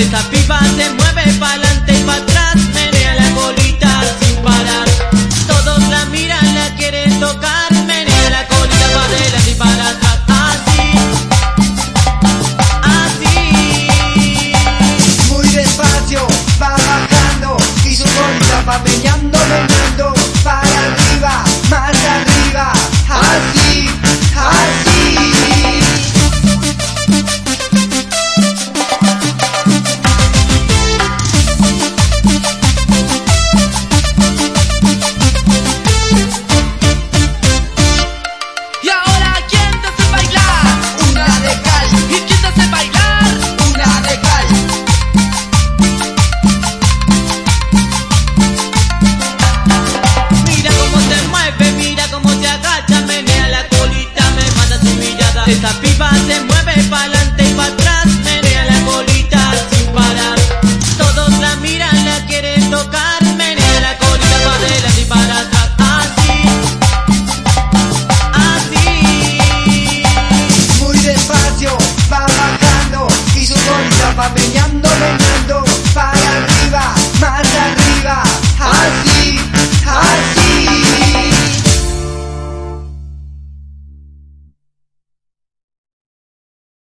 Esta pipa se.